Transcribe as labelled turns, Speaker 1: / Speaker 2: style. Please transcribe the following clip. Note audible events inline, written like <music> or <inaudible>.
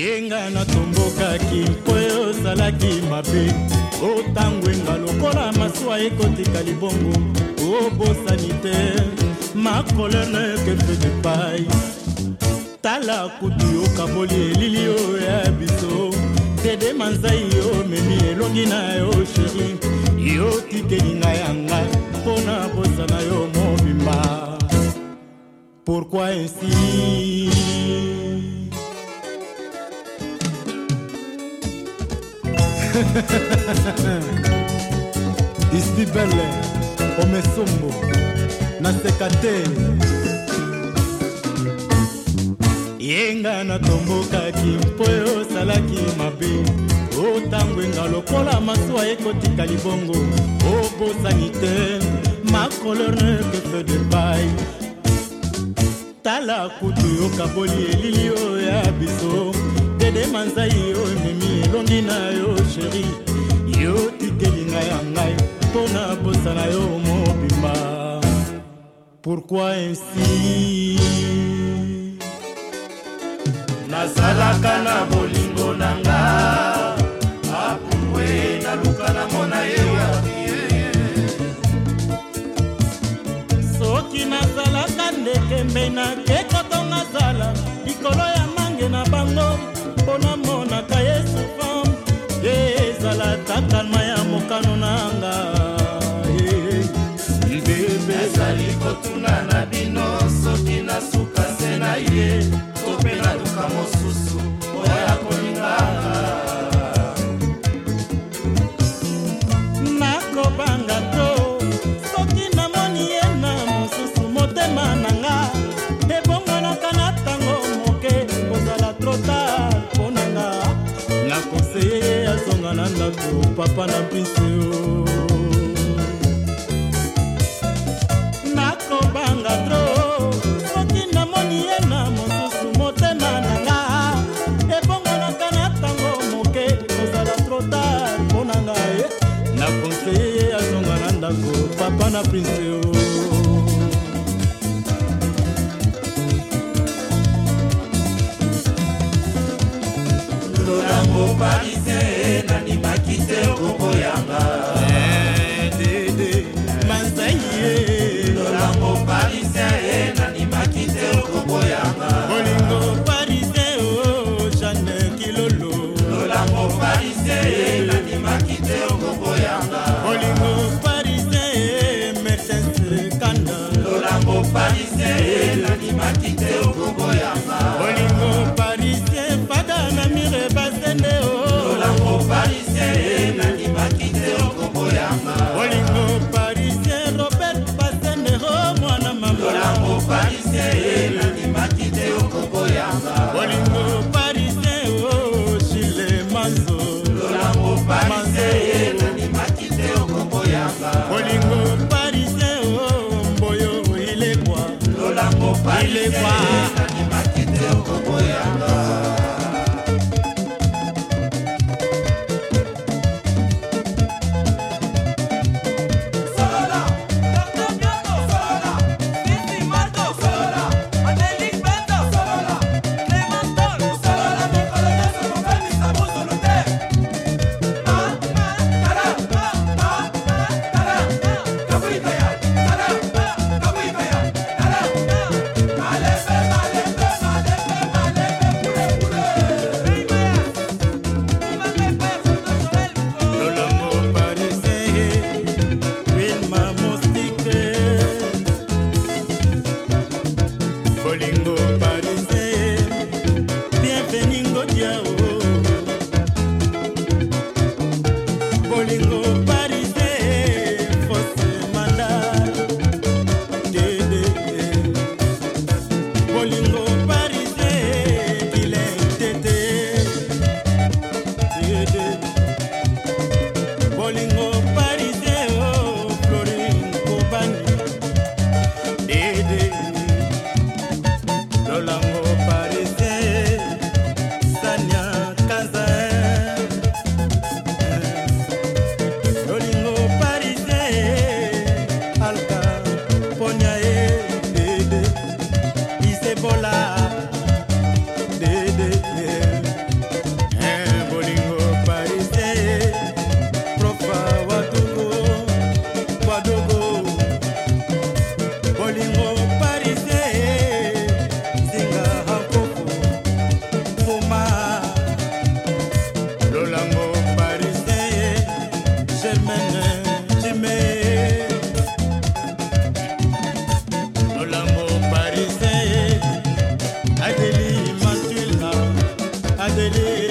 Speaker 1: yenga natombokaki mpo ozalaki mabe otangwenga lokola masuwa ekotika libongo obosani te makolo nekefe depai tala kutu yokaboli elili oyo ya biso dede manzai omemi elongi na yo sheri yotikeli ngai yanga mpo na bosana yo mobimba pourkui ainsi <laughs> istibele omesombo naseka te yenga natombokaki mpo osalaki mabe otangwenga lokola masuwa ekotika libongo obosani te macoleur neke fe de bai tala kutu yokaboli elili oyo ya biso dede manzai yo ememi elongi na yo sheri yo tikeli ngai ya ngai mpo na posa na yo mobimba pourkui ainsi nazalaka na bolingo na nga apungwe naluka namona ye soki nazalaka ndeke mbe nakeko to nazala likolo ya papa na biso nakobanga tro soki namoni ye na mosusu motema nanga ebonganaka na ntango moke kozala trota mpo na ngai nakonseye ye azonga na ndako papa na prince Lorango Parisien se okokoyanga dede eh, eh, eh, masai ye lolango parisien ye nanimaki te okokoyanga olingo parisien o oh, jane kilolo lolango parisien ye nanimaki te okokoyanga olingo parisien ye mersense kanda lolango parisien ye nanimaki te know. sevdi